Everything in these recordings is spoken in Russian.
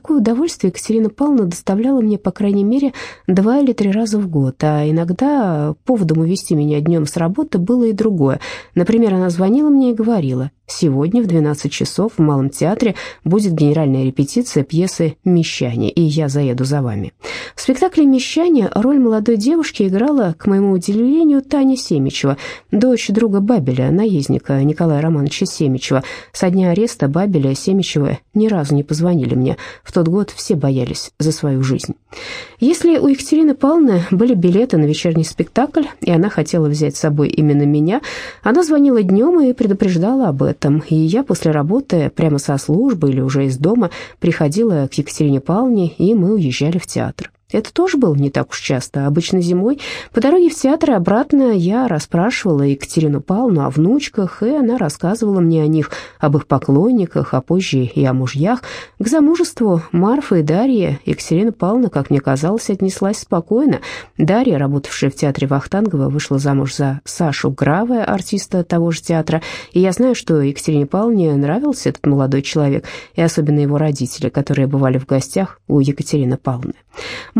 такое удовольствие Екатерина Павловна доставляла мне, по крайней мере, два или три раза в год, а иногда поводом увести меня днем с работы было и другое. Например, она звонила мне и говорила, Сегодня в 12 часов в Малом театре будет генеральная репетиция пьесы «Мещане», и я заеду за вами. В спектакле «Мещане» роль молодой девушки играла, к моему удивлению, Таня Семичева, дочь друга Бабеля, наездника Николая Романовича Семичева. Со дня ареста Бабеля Семичева ни разу не позвонили мне. В тот год все боялись за свою жизнь. Если у Екатерины Павловны были билеты на вечерний спектакль, и она хотела взять с собой именно меня, она звонила днем и предупреждала об этом этом, и я после работы прямо со службы или уже из дома приходила к Екатерине Павловне, и мы уезжали в театр. Это тоже было не так уж часто. Обычно зимой по дороге в театр и обратно я расспрашивала Екатерину Павловну о внучках, и она рассказывала мне о них, об их поклонниках, а позже и о мужьях. К замужеству Марфа и Дарья Екатерина Павловна, как мне казалось, отнеслась спокойно. Дарья, работавшая в театре Вахтангова, вышла замуж за Сашу Гравая, артиста того же театра, и я знаю, что Екатерине Павловне нравился этот молодой человек, и особенно его родители, которые бывали в гостях у Екатерины Павловны.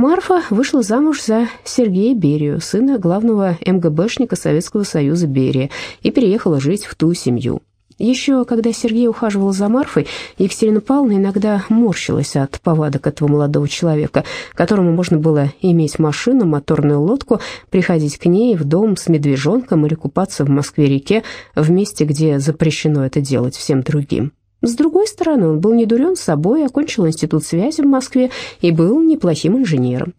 Марфа вышла замуж за Сергея Берию, сына главного МГБшника Советского Союза Берия, и переехала жить в ту семью. Еще когда Сергей ухаживал за Марфой, Екатерина Павловна иногда морщилась от повадок этого молодого человека, которому можно было иметь машину, моторную лодку, приходить к ней в дом с медвежонком или купаться в Москве-реке в месте, где запрещено это делать всем другим. С другой стороны, он был не дурен собой, окончил институт связи в Москве и был неплохим инженером.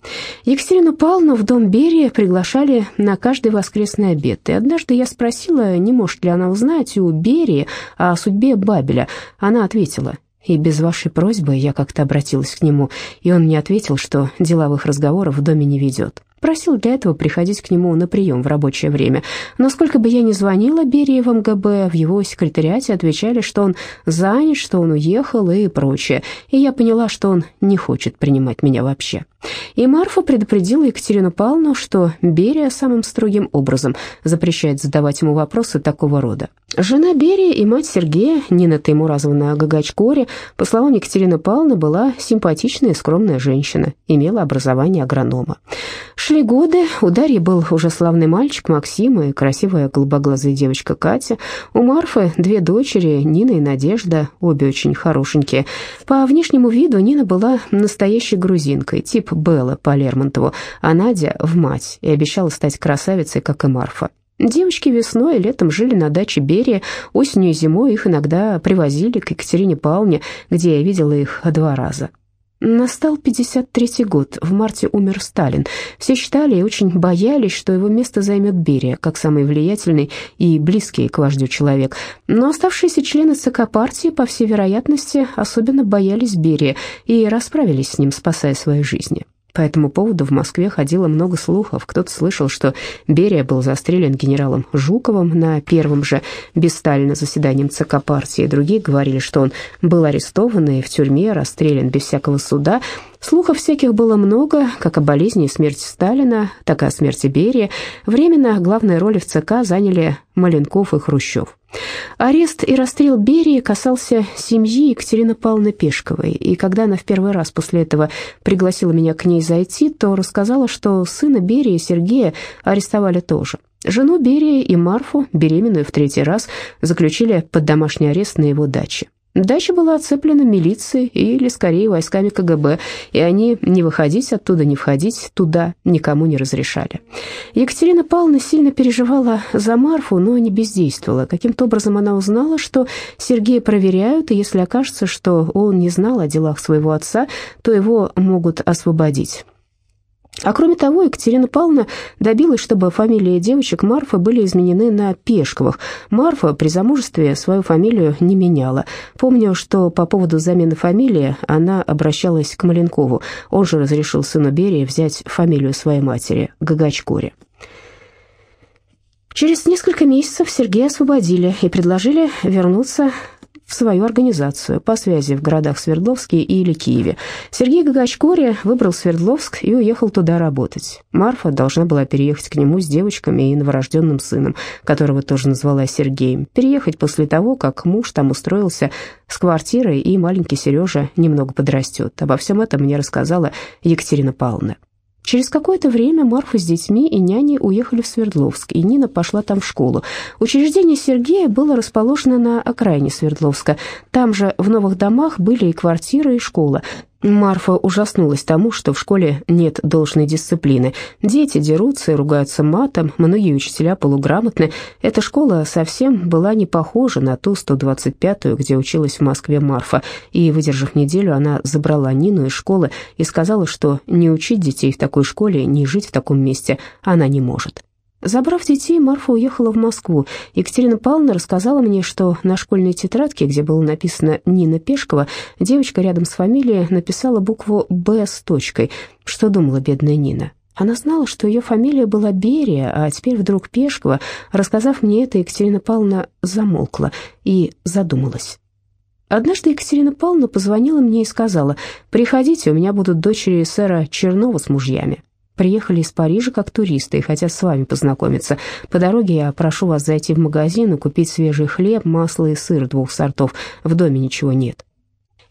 Екатерину Павловну в дом Берия приглашали на каждый воскресный обед, и однажды я спросила, не может ли она узнать у Берии о судьбе Бабеля. Она ответила, и без вашей просьбы я как-то обратилась к нему, и он мне ответил, что деловых разговоров в доме не ведет. Просил для этого приходить к нему на прием в рабочее время. Но сколько бы я ни звонила Берии в МГБ, в его секретариате отвечали, что он занят, что он уехал и прочее. И я поняла, что он не хочет принимать меня вообще. И Марфа предупредила Екатерину Павловну, что Берия самым строгим образом запрещает задавать ему вопросы такого рода. Жена Берия и мать Сергея, Нина Таймуразовна Гагачкори, по словам Екатерины Павловны, была симпатичная и скромная женщина, имела образование агронома. Шли годы, у Дарьи был уже славный мальчик Максим и красивая голубоглазая девочка Катя. У Марфы две дочери, Нина и Надежда, обе очень хорошенькие. По внешнему виду Нина была настоящей грузинкой, тип Белла по Лермонтову, а Надя в мать и обещала стать красавицей, как и Марфа. Девочки весной и летом жили на даче Берия, осенью и зимой их иногда привозили к Екатерине Павловне, где я видела их два раза. Настал 53-й год, в марте умер Сталин. Все считали и очень боялись, что его место займет Берия, как самый влиятельный и близкий к вождю человек. Но оставшиеся члены ЦК партии, по всей вероятности, особенно боялись Берия и расправились с ним, спасая свои жизни. По этому поводу в Москве ходило много слухов. Кто-то слышал, что Берия был застрелен генералом Жуковым на первом же без Сталина заседанием ЦК партии. Другие говорили, что он был арестован и в тюрьме, расстрелян без всякого суда. Слухов всяких было много, как о болезни и смерти Сталина, так и о смерти Берии. Временно главные роли в ЦК заняли Маленков и Хрущев. Арест и расстрел Берии касался семьи Екатерины Павловны Пешковой, и когда она в первый раз после этого пригласила меня к ней зайти, то рассказала, что сына Берии, Сергея, арестовали тоже. Жену Берии и Марфу, беременную в третий раз, заключили под домашний арест на его даче. Дача была оцеплена милицией или, скорее, войсками КГБ, и они не выходить оттуда, не входить туда никому не разрешали. Екатерина Павловна сильно переживала за Марфу, но не бездействовала. Каким-то образом она узнала, что Сергея проверяют, и если окажется, что он не знал о делах своего отца, то его могут освободить. А кроме того, Екатерина Павловна добилась, чтобы фамилии девочек Марфа были изменены на Пешковых. Марфа при замужестве свою фамилию не меняла. Помню, что по поводу замены фамилии она обращалась к Маленкову. Он же разрешил сыну Берии взять фамилию своей матери, Гагачкори. Через несколько месяцев Сергея освободили и предложили вернуться в свою организацию по связи в городах Свердловске или Киеве. Сергей Гагачкори выбрал Свердловск и уехал туда работать. Марфа должна была переехать к нему с девочками и новорожденным сыном, которого тоже назвала Сергеем. Переехать после того, как муж там устроился с квартирой, и маленький Сережа немного подрастет. Обо всем этом мне рассказала Екатерина Павловна. Через какое-то время Марфа с детьми и няней уехали в Свердловск, и Нина пошла там в школу. Учреждение Сергея было расположено на окраине Свердловска. Там же в новых домах были и квартиры, и школа. Марфа ужаснулась тому, что в школе нет должной дисциплины. Дети дерутся и ругаются матом, многие учителя полуграмотны. Эта школа совсем была не похожа на ту 125-ю, где училась в Москве Марфа. И, выдержав неделю, она забрала Нину из школы и сказала, что не учить детей в такой школе, не жить в таком месте она не может. Забрав детей, Марфа уехала в Москву. Екатерина Павловна рассказала мне, что на школьной тетрадке, где было написано «Нина Пешкова», девочка рядом с фамилией написала букву «Б» с точкой. Что думала бедная Нина? Она знала, что ее фамилия была Берия, а теперь вдруг Пешкова. Рассказав мне это, Екатерина Павловна замолкла и задумалась. Однажды Екатерина Павловна позвонила мне и сказала, «Приходите, у меня будут дочери сэра Чернова с мужьями». Приехали из Парижа как туристы и хотят с вами познакомиться. По дороге я прошу вас зайти в магазин и купить свежий хлеб, масло и сыр двух сортов. В доме ничего нет.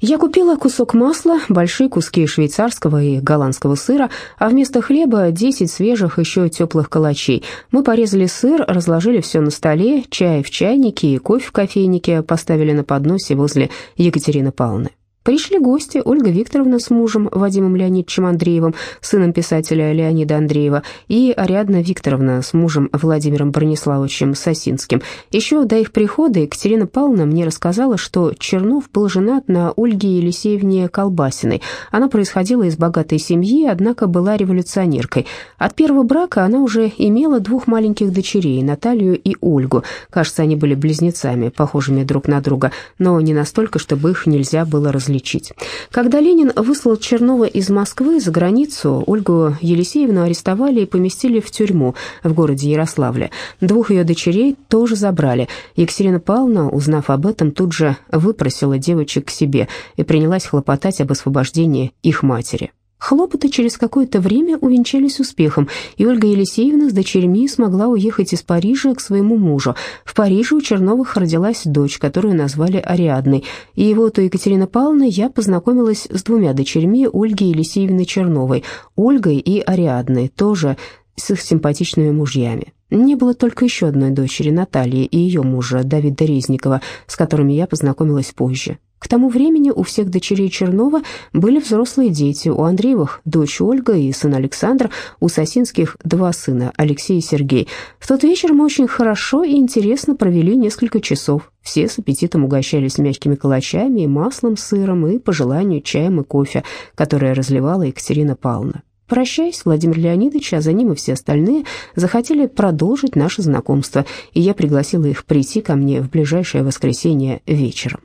Я купила кусок масла, большие куски швейцарского и голландского сыра, а вместо хлеба 10 свежих еще теплых калачей. Мы порезали сыр, разложили все на столе, чай в чайнике и кофе в кофейнике поставили на подносе возле Екатерины Павловны. Пришли гости Ольга Викторовна с мужем Вадимом Леонидовичем Андреевым, сыном писателя Леонида Андреева, и Ариадна Викторовна с мужем Владимиром Брониславовичем Сосинским. Еще до их прихода Екатерина Павловна мне рассказала, что Чернов был женат на Ольге Елисеевне Колбасиной. Она происходила из богатой семьи, однако была революционеркой. От первого брака она уже имела двух маленьких дочерей, Наталью и Ольгу. Кажется, они были близнецами, похожими друг на друга, но не настолько, чтобы их нельзя было различить излечить. Когда Ленин выслал Чернова из Москвы за границу, Ольгу Елисеевну арестовали и поместили в тюрьму в городе Ярославле. Двух ее дочерей тоже забрали. Екатерина Павловна, узнав об этом, тут же выпросила девочек к себе и принялась хлопотать об освобождении их матери. Хлопоты через какое-то время увенчались успехом, и Ольга Елисеевна с дочерьми смогла уехать из Парижа к своему мужу. В Париже у Черновых родилась дочь, которую назвали Ариадной. И вот у Екатерины Павловны я познакомилась с двумя дочерьми Ольги Елисеевны Черновой, Ольгой и Ариадной, тоже с их симпатичными мужьями. Не было только еще одной дочери, Натальи, и ее мужа, Давида Резникова, с которыми я познакомилась позже. К тому времени у всех дочерей Чернова были взрослые дети. У Андреевых дочь Ольга и сын Александр, у Сосинских два сына, Алексей и Сергей. В тот вечер мы очень хорошо и интересно провели несколько часов. Все с аппетитом угощались мягкими калачами и маслом, сыром и, по желанию, чаем и кофе, которое разливала Екатерина Павловна. Прощаясь, Владимир Леонидович, а за ним и все остальные, захотели продолжить наше знакомство, и я пригласила их прийти ко мне в ближайшее воскресенье вечером.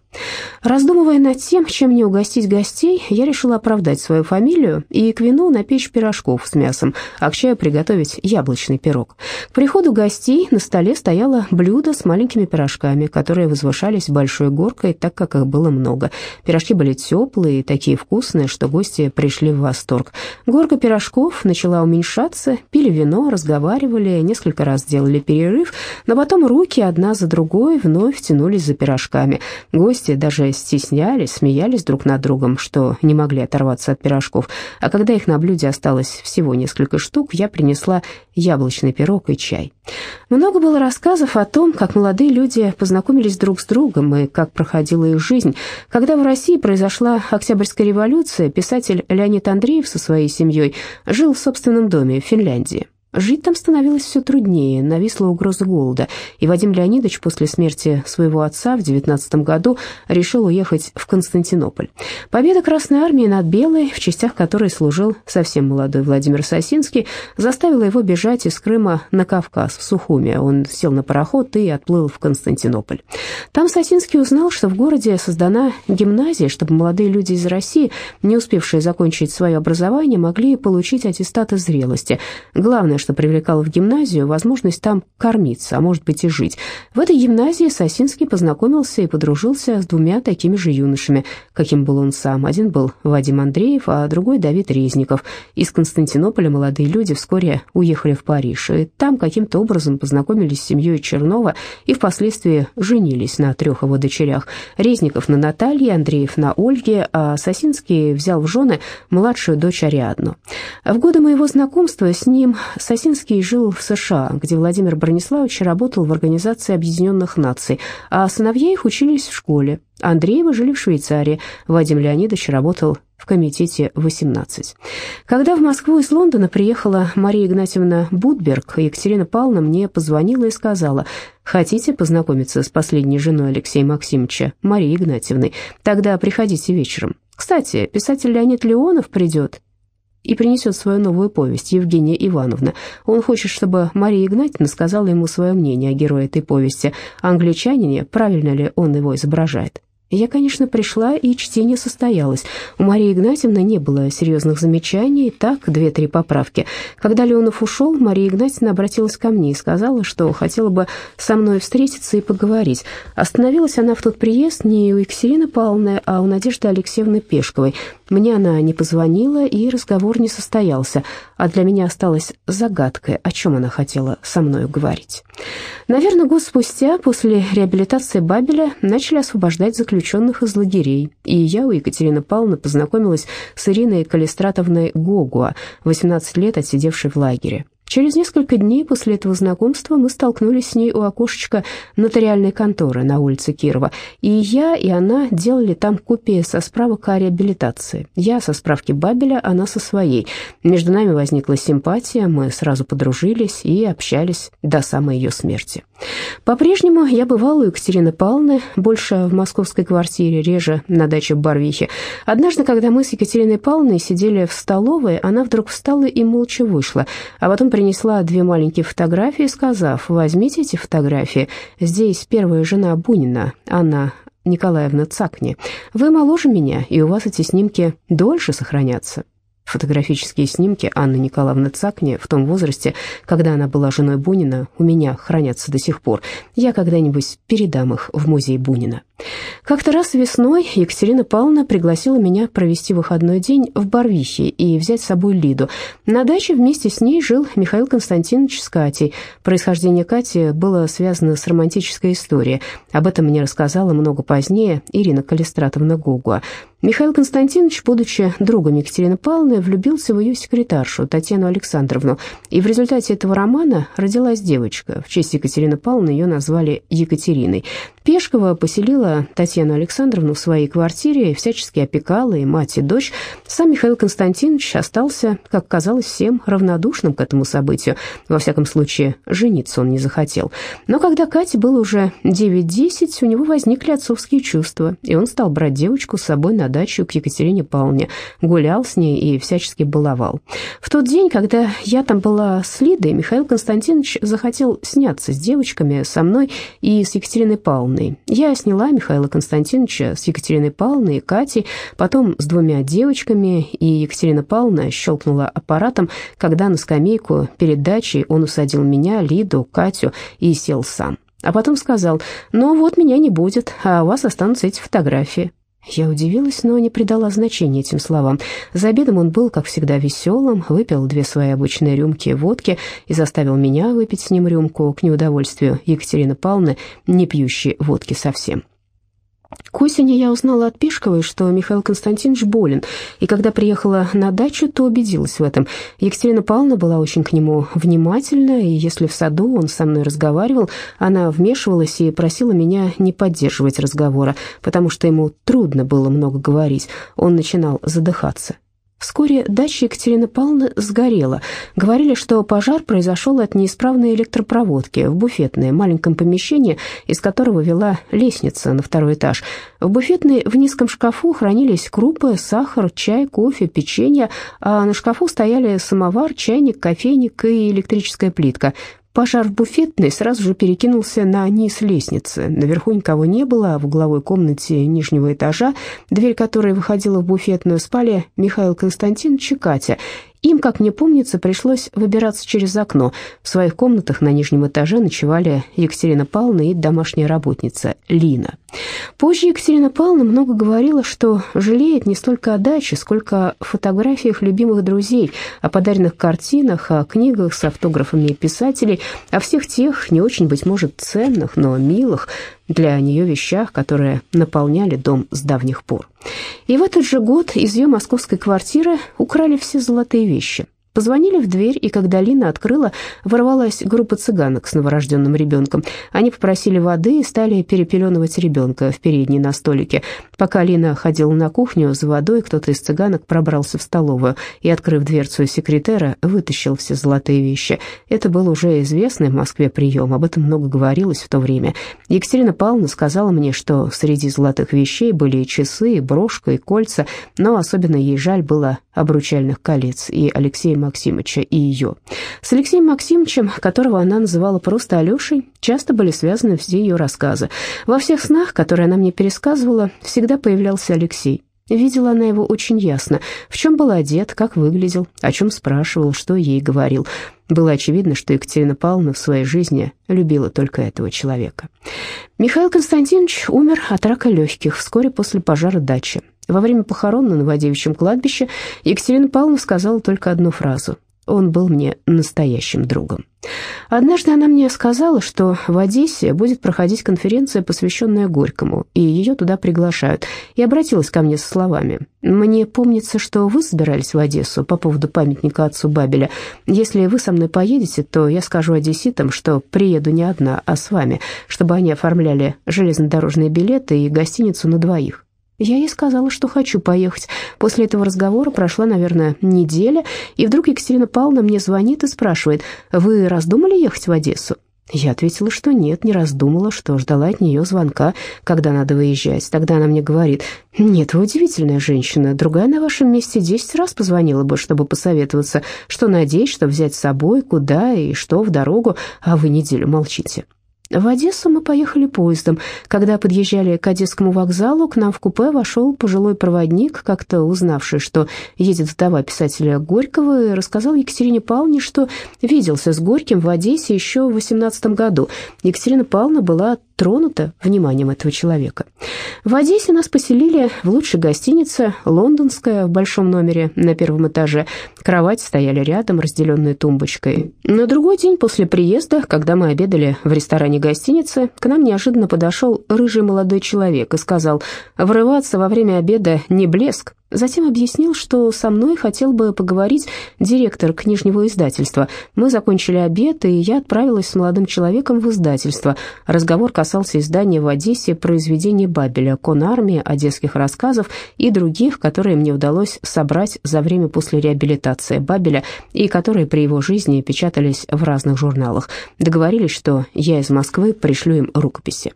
Раздумывая над тем, чем мне угостить гостей, я решила оправдать свою фамилию и к вину напечь пирожков с мясом, а к чаю приготовить яблочный пирог. К приходу гостей на столе стояло блюдо с маленькими пирожками, которые возвышались большой горкой, так как их было много. Пирожки были теплые и такие вкусные, что гости пришли в восторг. Горка пирожков начала уменьшаться, пили вино, разговаривали, несколько раз делали перерыв, но потом руки одна за другой вновь тянулись за пирожками. Гости Гости даже стеснялись, смеялись друг над другом, что не могли оторваться от пирожков. А когда их на блюде осталось всего несколько штук, я принесла яблочный пирог и чай. Много было рассказов о том, как молодые люди познакомились друг с другом и как проходила их жизнь. Когда в России произошла Октябрьская революция, писатель Леонид Андреев со своей семьей жил в собственном доме в Финляндии. Жить там становилось все труднее, нависла угроза голода, и Вадим Леонидович после смерти своего отца в 19 году решил уехать в Константинополь. Победа Красной Армии над Белой, в частях которой служил совсем молодой Владимир Сосинский, заставила его бежать из Крыма на Кавказ, в Сухуми. Он сел на пароход и отплыл в Константинополь. Там Сосинский узнал, что в городе создана гимназия, чтобы молодые люди из России, не успевшие закончить свое образование, могли получить аттестаты зрелости. Главное, что привлекала в гимназию возможность там кормиться, а может быть и жить. В этой гимназии Сосинский познакомился и подружился с двумя такими же юношами, каким был он сам. Один был Вадим Андреев, а другой Давид Резников. Из Константинополя молодые люди вскоре уехали в Париж, и там каким-то образом познакомились с семьей Чернова и впоследствии женились на трех его дочерях. Резников на Наталье, Андреев на Ольге, а Сосинский взял в жены младшую дочь Ариадну. В годы моего знакомства с ним Сосинский жил в США, где Владимир Брониславович работал в Организации Объединенных Наций, а сыновья их учились в школе. Андреевы жили в Швейцарии, Вадим Леонидович работал в комитете 18. Когда в Москву из Лондона приехала Мария Игнатьевна Будберг, Екатерина Павловна мне позвонила и сказала, «Хотите познакомиться с последней женой Алексея Максимовича, Марией Игнатьевной? Тогда приходите вечером. Кстати, писатель Леонид Леонов придет и принесет свою новую повесть, Евгения Ивановна. Он хочет, чтобы Мария Игнатьевна сказала ему свое мнение о герое этой повести, англичанине, правильно ли он его изображает. Я, конечно, пришла, и чтение состоялось. У Марии Игнатьевны не было серьезных замечаний, так, две-три поправки. Когда Леонов ушел, Мария Игнатьевна обратилась ко мне и сказала, что хотела бы со мной встретиться и поговорить. Остановилась она в тот приезд не у Екатерины Павловны, а у Надежды Алексеевны Пешковой. Мне она не позвонила, и разговор не состоялся, а для меня осталась загадкой, о чем она хотела со мной говорить. Наверное, год спустя, после реабилитации Бабеля, начали освобождать заключенных из лагерей, и я у Екатерины Павловны познакомилась с Ириной Калистратовной Гогуа, 18 лет отсидевшей в лагере. Через несколько дней после этого знакомства мы столкнулись с ней у окошечка нотариальной конторы на улице Кирова, и я и она делали там копии со справок о реабилитации. Я со справки Бабеля, она со своей. Между нами возникла симпатия, мы сразу подружились и общались до самой ее смерти. По-прежнему я бывала у Екатерины Павловны, больше в московской квартире, реже на даче в Барвихе. Однажды, когда мы с Екатериной Павловной сидели в столовой, она вдруг встала и молча вышла, а потом принесла две маленькие фотографии, сказав, «Возьмите эти фотографии. Здесь первая жена Бунина, Анна Николаевна Цакни. Вы моложе меня, и у вас эти снимки дольше сохранятся». Фотографические снимки Анны Николаевны Цакни в том возрасте, когда она была женой Бунина, у меня хранятся до сих пор. Я когда-нибудь передам их в музей Бунина. Как-то раз весной Екатерина Павловна пригласила меня провести выходной день в Барвихе и взять с собой Лиду. На даче вместе с ней жил Михаил Константинович с Катей. Происхождение Кати было связано с романтической историей. Об этом мне рассказала много позднее Ирина Калистратовна Гугуа. Михаил Константинович, будучи другом Екатерины Павловны, влюбился в ее секретаршу Татьяну Александровну, и в результате этого романа родилась девочка. В честь Екатерины Павловны ее назвали Екатериной. Пешкова поселила Татьяну Александровну в своей квартире всячески опекала и мать, и дочь. Сам Михаил Константинович остался, как казалось всем, равнодушным к этому событию. Во всяком случае, жениться он не захотел. Но когда Кате было уже 9-10, у него возникли отцовские чувства, и он стал брать девочку с собой на дачу к Екатерине Павловне, гулял с ней и всячески баловал. В тот день, когда я там была с Лидой, Михаил Константинович захотел сняться с девочками, со мной и с Екатериной Павловной, Павловной. Я сняла Михаила Константиновича с Екатериной Павловной и Катей, потом с двумя девочками, и Екатерина Павловна щелкнула аппаратом, когда на скамейку перед дачей он усадил меня, Лиду, Катю и сел сам. А потом сказал, ну вот меня не будет, а у вас останутся эти фотографии. Я удивилась, но не придала значения этим словам. За обедом он был, как всегда, веселым, выпил две свои обычные рюмки водки и заставил меня выпить с ним рюмку к неудовольствию Екатерины Павловны, не пьющей водки совсем. К осени я узнала от Пешковой, что Михаил Константинович болен, и когда приехала на дачу, то убедилась в этом. Екатерина Павловна была очень к нему внимательна, и если в саду он со мной разговаривал, она вмешивалась и просила меня не поддерживать разговора, потому что ему трудно было много говорить, он начинал задыхаться. Вскоре дача Екатерины Павловны сгорела. Говорили, что пожар произошел от неисправной электропроводки в буфетное маленьком помещении, из которого вела лестница на второй этаж. В буфетной в низком шкафу хранились крупы, сахар, чай, кофе, печенье, а на шкафу стояли самовар, чайник, кофейник и электрическая плитка. Пожар в буфетной сразу же перекинулся на низ лестницы. Наверху никого не было, а в угловой комнате нижнего этажа, дверь которой выходила в буфетную, спали Михаил Константинович и Катя. Им, как мне помнится, пришлось выбираться через окно. В своих комнатах на нижнем этаже ночевали Екатерина Павловна и домашняя работница Лина. Позже Екатерина Павловна много говорила, что жалеет не столько о даче, сколько о фотографиях любимых друзей, о подаренных картинах, о книгах с автографами писателей, о всех тех, не очень, быть может, ценных, но милых для нее вещах, которые наполняли дом с давних пор. И в этот же год из ее московской квартиры украли все золотые вещи. Позвонили в дверь, и когда Лина открыла, ворвалась группа цыганок с новорожденным ребенком. Они попросили воды и стали перепеленывать ребенка в передней на столике. Пока Лина ходила на кухню за водой, кто-то из цыганок пробрался в столовую и, открыв дверцу секретера, вытащил все золотые вещи. Это был уже известный в Москве прием, об этом много говорилось в то время. Екатерина Павловна сказала мне, что среди золотых вещей были часы, брошка, и кольца, но особенно ей жаль было обручальных колец и Алексея Максимовича и ее. С Алексеем Максимовичем, которого она называла просто Алешей, часто были связаны все ее рассказы. Во всех снах, которые она мне пересказывала, всегда появлялся Алексей. Видела она его очень ясно, в чем был одет, как выглядел, о чем спрашивал, что ей говорил. Было очевидно, что Екатерина Павловна в своей жизни любила только этого человека. Михаил Константинович умер от рака легких вскоре после пожара дачи. Во время похорон на Новодевичьем кладбище Екатерина Павловна сказала только одну фразу он был мне настоящим другом. Однажды она мне сказала, что в Одессе будет проходить конференция, посвященная Горькому, и ее туда приглашают, и обратилась ко мне со словами. «Мне помнится, что вы собирались в Одессу по поводу памятника отцу Бабеля. Если вы со мной поедете, то я скажу одесситам, что приеду не одна, а с вами, чтобы они оформляли железнодорожные билеты и гостиницу на двоих. Я ей сказала, что хочу поехать. После этого разговора прошла, наверное, неделя, и вдруг Екатерина Павловна мне звонит и спрашивает, «Вы раздумали ехать в Одессу?» Я ответила, что нет, не раздумала, что ждала от нее звонка, когда надо выезжать. Тогда она мне говорит, «Нет, вы удивительная женщина, другая на вашем месте десять раз позвонила бы, чтобы посоветоваться, что надеть, что взять с собой, куда и что в дорогу, а вы неделю молчите». В Одессу мы поехали поездом. Когда подъезжали к Одесскому вокзалу, к нам в купе вошел пожилой проводник, как-то узнавший, что едет вдова писателя Горького, и рассказал Екатерине Павловне, что виделся с Горьким в Одессе еще в 18 году. Екатерина Павловна была тронута вниманием этого человека. В Одессе нас поселили в лучшей гостинице, лондонская, в большом номере на первом этаже. Кровати стояли рядом, разделенные тумбочкой. На другой день после приезда, когда мы обедали в ресторане гостиницы, к нам неожиданно подошел рыжий молодой человек и сказал, «Врываться во время обеда не блеск, Затем объяснил, что со мной хотел бы поговорить директор книжного издательства. Мы закончили обед, и я отправилась с молодым человеком в издательство. Разговор касался издания в Одессе произведений Бабеля, конармии, одесских рассказов и других, которые мне удалось собрать за время после реабилитации Бабеля и которые при его жизни печатались в разных журналах. Договорились, что я из Москвы пришлю им рукописи.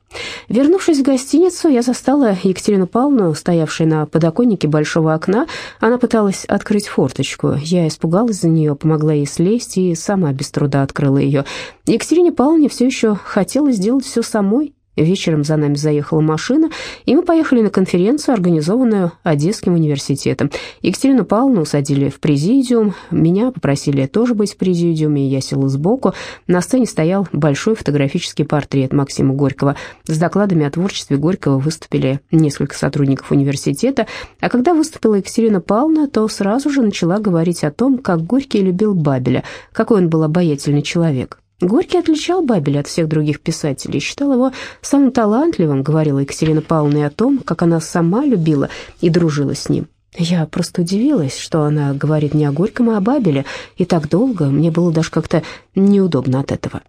Вернувшись в гостиницу, я застала Екатерину Павловну, стоявшей на подоконнике большого открытого окна. Она пыталась открыть форточку. Я испугалась за нее, помогла ей слезть и сама без труда открыла ее. Екатерине Павловне все еще хотелось сделать все самой, Вечером за нами заехала машина, и мы поехали на конференцию, организованную Одесским университетом. Екатерину Павловну усадили в президиум, меня попросили тоже быть в президиуме, я села сбоку. На сцене стоял большой фотографический портрет Максима Горького. С докладами о творчестве Горького выступили несколько сотрудников университета, а когда выступила Екатерина Павловна, то сразу же начала говорить о том, как Горький любил Бабеля, какой он был обаятельный человек. Горький отличал Бабеля от всех других писателей, считал его самым талантливым, говорила Екатерина Павловна о том, как она сама любила и дружила с ним. Я просто удивилась, что она говорит не о Горьком, а о Бабеле, и так долго мне было даже как-то неудобно от этого.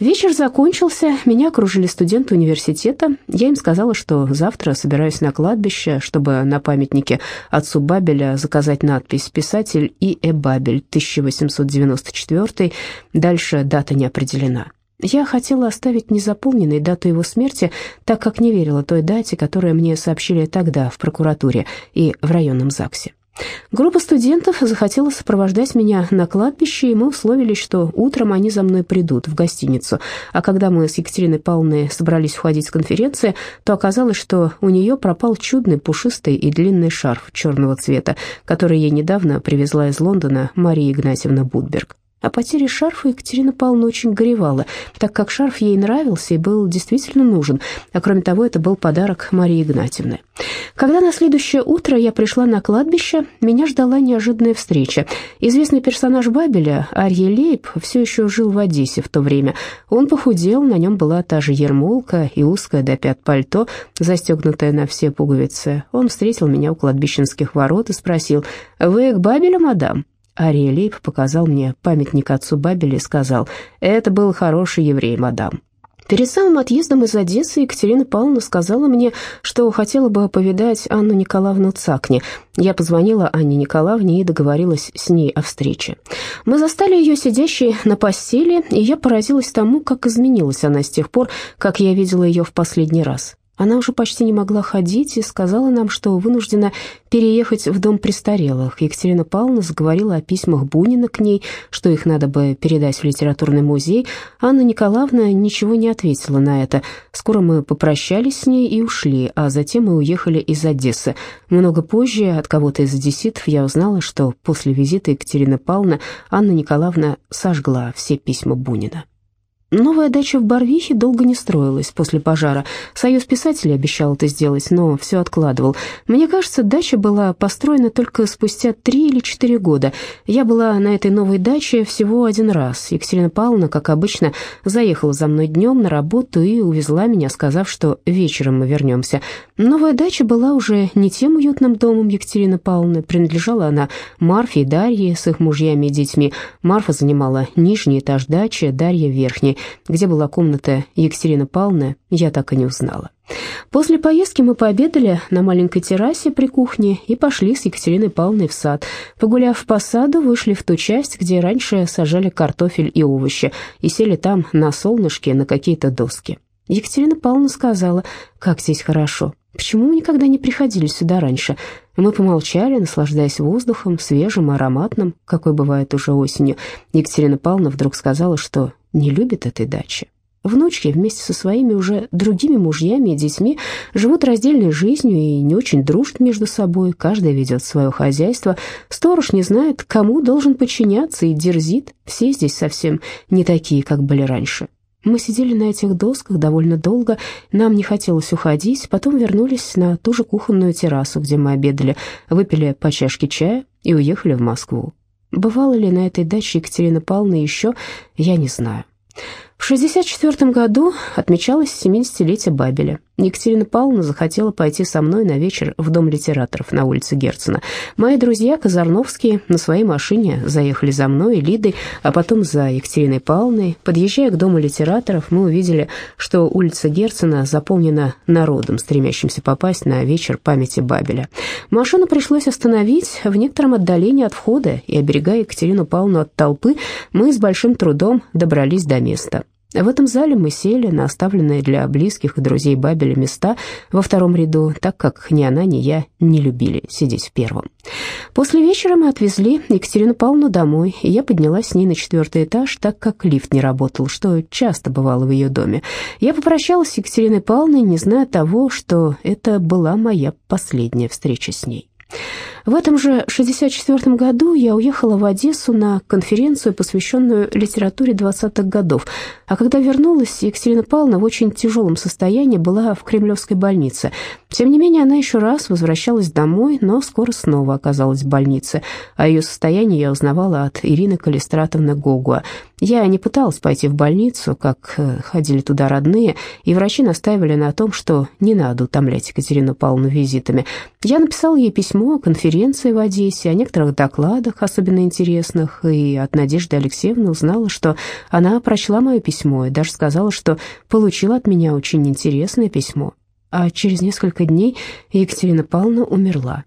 Вечер закончился, меня окружили студенты университета. Я им сказала, что завтра собираюсь на кладбище, чтобы на памятнике отцу Бабеля заказать надпись «Писатель И. Э. Бабель, 1894». Дальше дата не определена. Я хотела оставить незаполненной дату его смерти, так как не верила той дате, которую мне сообщили тогда в прокуратуре и в районном ЗАГСе. Группа студентов захотела сопровождать меня на кладбище, и мы условились, что утром они за мной придут в гостиницу. А когда мы с Екатериной Павловной собрались уходить с конференции, то оказалось, что у нее пропал чудный пушистый и длинный шарф черного цвета, который ей недавно привезла из Лондона Мария Игнатьевна Будберг. О потере шарфа Екатерина Павловна очень горевала, так как шарф ей нравился и был действительно нужен, а кроме того, это был подарок Марии Игнатьевны. Когда на следующее утро я пришла на кладбище, меня ждала неожиданная встреча. Известный персонаж Бабеля, Арье Лейб, все еще жил в Одессе в то время. Он похудел, на нем была та же ермолка и узкое до пят пальто, застегнутое на все пуговицы. Он встретил меня у кладбищенских ворот и спросил, «Вы к Бабелю, мадам?» Ария Лейб показал мне памятник отцу Бабеля и сказал, «Это был хороший еврей, мадам». Перед самым отъездом из Одессы Екатерина Павловна сказала мне, что хотела бы повидать Анну Николаевну Цакни. Я позвонила Анне Николаевне и договорилась с ней о встрече. Мы застали ее сидящей на постели, и я поразилась тому, как изменилась она с тех пор, как я видела ее в последний раз. Она уже почти не могла ходить и сказала нам, что вынуждена переехать в дом престарелых. Екатерина Павловна заговорила о письмах Бунина к ней, что их надо бы передать в литературный музей. Анна Николаевна ничего не ответила на это. Скоро мы попрощались с ней и ушли, а затем мы уехали из Одессы. Много позже от кого-то из одесситов я узнала, что после визита Екатерины Павловны Анна Николаевна сожгла все письма Бунина. Новая дача в Барвихе долго не строилась после пожара. Союз писателей обещал это сделать, но все откладывал. Мне кажется, дача была построена только спустя три или четыре года. Я была на этой новой даче всего один раз. Екатерина Павловна, как обычно, заехала за мной днем на работу и увезла меня, сказав, что вечером мы вернемся. Новая дача была уже не тем уютным домом Екатерины Павловны. Принадлежала она Марфе и Дарье с их мужьями и детьми. Марфа занимала нижний этаж дачи, Дарья — верхний. Где была комната Екатерины Павловны, я так и не узнала. После поездки мы пообедали на маленькой террасе при кухне и пошли с Екатериной Павловной в сад. Погуляв по саду, вышли в ту часть, где раньше сажали картофель и овощи, и сели там на солнышке на какие-то доски. Екатерина Павловна сказала, как здесь хорошо. Почему мы никогда не приходили сюда раньше? Мы помолчали, наслаждаясь воздухом, свежим, ароматным, какой бывает уже осенью. Екатерина Павловна вдруг сказала, что не любит этой дачи. Внучки вместе со своими уже другими мужьями и детьми живут раздельной жизнью и не очень дружат между собой, каждая ведет свое хозяйство, сторож не знает, кому должен подчиняться и дерзит, все здесь совсем не такие, как были раньше. Мы сидели на этих досках довольно долго, нам не хотелось уходить, потом вернулись на ту же кухонную террасу, где мы обедали, выпили по чашке чая и уехали в Москву. Бывало ли на этой даче Екатерина Павловна еще, я не знаю. В 1964 году отмечалось 70-летие Бабеля. Екатерина Павловна захотела пойти со мной на вечер в Дом литераторов на улице Герцена. Мои друзья Казарновские на своей машине заехали за мной и Лидой, а потом за Екатериной Павловной. Подъезжая к Дому литераторов, мы увидели, что улица Герцена заполнена народом, стремящимся попасть на вечер памяти Бабеля. Машину пришлось остановить в некотором отдалении от входа, и, оберегая Екатерину Павловну от толпы, мы с большим трудом добрались до места. В этом зале мы сели на оставленные для близких и друзей Бабеля места во втором ряду, так как ни она, ни я не любили сидеть в первом. После вечера мы отвезли Екатерину Павловну домой, и я поднялась с ней на четвертый этаж, так как лифт не работал, что часто бывало в ее доме. Я попрощалась с Екатериной Павловной, не зная того, что это была моя последняя встреча с ней. В этом же 64 году я уехала в Одессу на конференцию, посвященную литературе 20-х годов, а когда вернулась, Екатерина Павловна в очень тяжелом состоянии была в Кремлевской больнице. Тем не менее, она еще раз возвращалась домой, но скоро снова оказалась в больнице. О ее состоянии я узнавала от Ирины Калистратовны Гогуа. Я не пыталась пойти в больницу, как э, ходили туда родные, и врачи настаивали на том, что не надо утомлять Екатерину Павловну визитами. Я написала ей письмо о конференции в Одессе, о некоторых докладах, особенно интересных, и от Надежды Алексеевны узнала, что она прочла мое письмо и даже сказала, что получила от меня очень интересное письмо. А через несколько дней Екатерина Павловна умерла.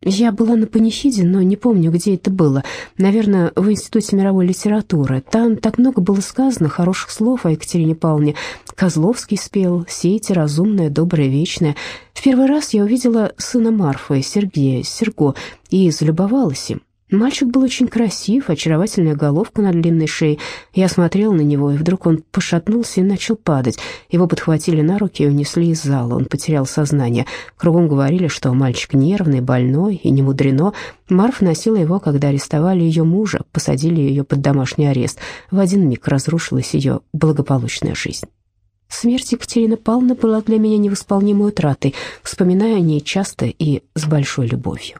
Я была на панихиде, но не помню, где это было. Наверное, в Институте мировой литературы. Там так много было сказано хороших слов о Екатерине Павловне. Козловский спел «Сейте разумная, добрая, вечная». В первый раз я увидела сына Марфы, Сергея, Серго, и залюбовалась им. Мальчик был очень красив, очаровательная головка на длинной шее. Я смотрела на него, и вдруг он пошатнулся и начал падать. Его подхватили на руки и унесли из зала. Он потерял сознание. Кругом говорили, что мальчик нервный, больной, и не мудрено. Марф носила его, когда арестовали ее мужа, посадили ее под домашний арест. В один миг разрушилась ее благополучная жизнь. Смерть Екатерины Павловны была для меня невосполнимой утратой, вспоминая о ней часто и с большой любовью.